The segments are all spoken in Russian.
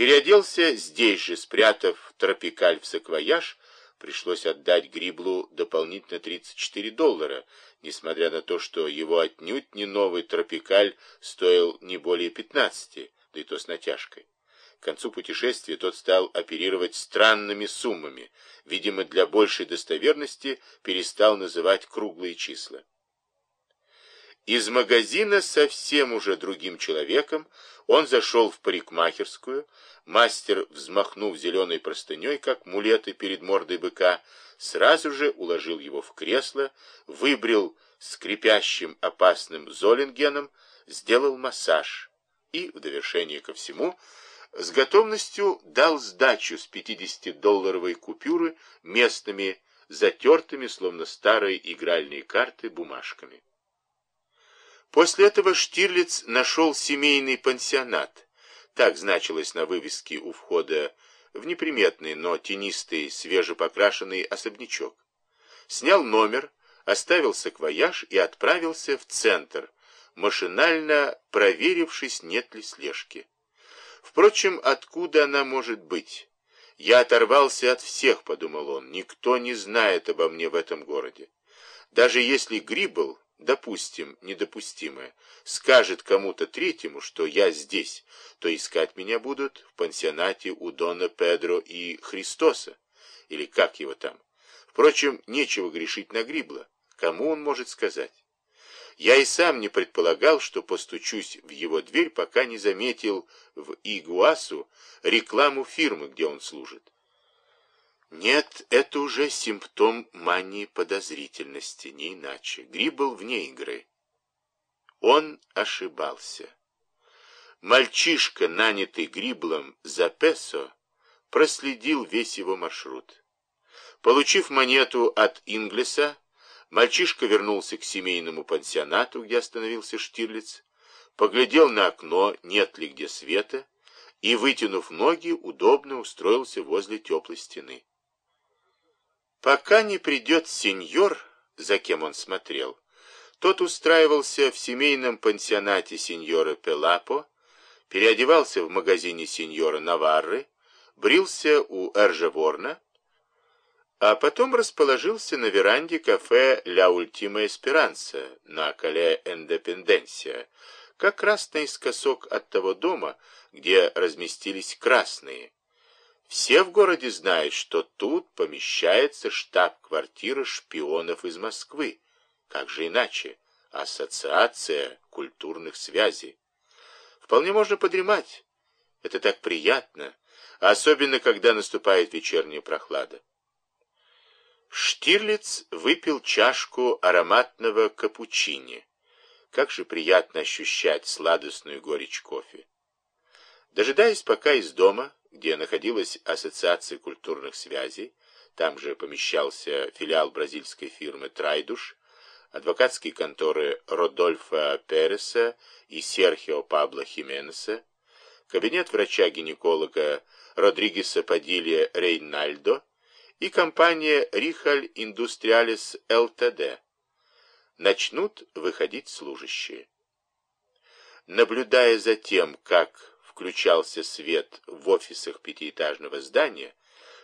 Переоделся здесь же, спрятав тропикаль в саквояж, пришлось отдать Гриблу дополнительно 34 доллара, несмотря на то, что его отнюдь не новый тропикаль стоил не более 15, да и то с натяжкой. К концу путешествия тот стал оперировать странными суммами, видимо, для большей достоверности перестал называть круглые числа. Из магазина совсем уже другим человеком он зашел в парикмахерскую, мастер, взмахнув зеленой простыней, как мулеты перед мордой быка, сразу же уложил его в кресло, выбрил скрипящим опасным золингеном, сделал массаж и, в довершение ко всему, с готовностью дал сдачу с 50-долларовой купюры местными, затертыми, словно старые игральные карты, бумажками. После этого Штирлиц нашел семейный пансионат. Так значилось на вывеске у входа в неприметный, но тенистый, свежепокрашенный особнячок. Снял номер, оставил саквояж и отправился в центр, машинально проверившись, нет ли слежки. Впрочем, откуда она может быть? Я оторвался от всех, подумал он, никто не знает обо мне в этом городе. Даже если Грибл, допустим, недопустимое, скажет кому-то третьему, что я здесь, то искать меня будут в пансионате у Дона Педро и Христоса, или как его там. Впрочем, нечего грешить на Грибла. Кому он может сказать? Я и сам не предполагал, что постучусь в его дверь, пока не заметил в Игуасу рекламу фирмы, где он служит. Нет, это уже симптом мании подозрительности, не иначе. Гриб был вне игры. Он ошибался. Мальчишка, нанятый Гриблом за песо, проследил весь его маршрут. Получив монету от Инглиса, мальчишка вернулся к семейному пансионату, где остановился Штирлиц, поглядел на окно, нет ли где света, и, вытянув ноги, удобно устроился возле теплой стены. Пока не придет сеньор, за кем он смотрел, тот устраивался в семейном пансионате сеньора Пелапо, переодевался в магазине сеньора Наварры, брился у Эржеворна, а потом расположился на веранде кафе «Ля Ультима Эсперанса» на Кале Эндепенденсия, как раз наискосок от того дома, где разместились красные, все в городе знают, что тут помещается штаб-квартира шпионов из Москвы. Как же иначе? Ассоциация культурных связей. Вполне можно подремать. Это так приятно, особенно когда наступает вечерняя прохлада. Штирлиц выпил чашку ароматного капучини. Как же приятно ощущать сладостную горечь кофе. Дожидаясь, пока из дома где находилась Ассоциация культурных связей, там же помещался филиал бразильской фирмы «Трайдуш», адвокатские конторы Родольфа Переса и Серхио Пабло Хименеса, кабинет врача-гинеколога Родригеса Падилья Рейнальдо и компания Рихаль Индустриалис ЛТД. Начнут выходить служащие. Наблюдая за тем, как включался свет в офисах пятиэтажного здания,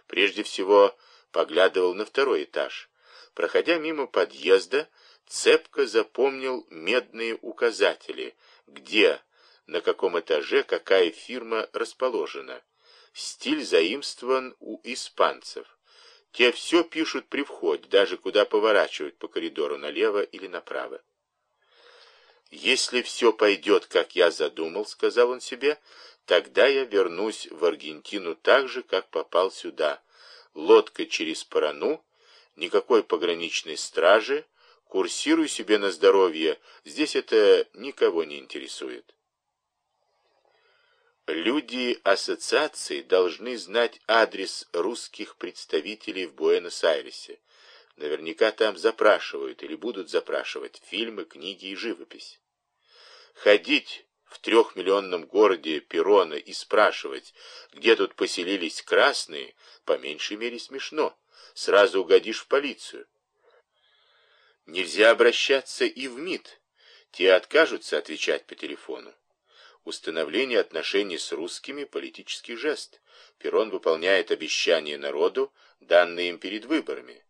прежде всего поглядывал на второй этаж. Проходя мимо подъезда, цепко запомнил медные указатели, где, на каком этаже какая фирма расположена. Стиль заимствован у испанцев. Те все пишут при входе, даже куда поворачивать по коридору налево или направо. «Если все пойдет, как я задумал», — сказал он себе, — «тогда я вернусь в Аргентину так же, как попал сюда. Лодка через Парану, никакой пограничной стражи, курсирую себе на здоровье, здесь это никого не интересует». Люди ассоциации должны знать адрес русских представителей в Буэнос-Айресе. Наверняка там запрашивают или будут запрашивать фильмы, книги и живопись. Ходить в трехмиллионном городе Перона и спрашивать, где тут поселились красные, по меньшей мере смешно. Сразу угодишь в полицию. Нельзя обращаться и в МИД. Те откажутся отвечать по телефону. установление отношений с русскими – политический жест. Перрон выполняет обещание народу, данное им перед выборами.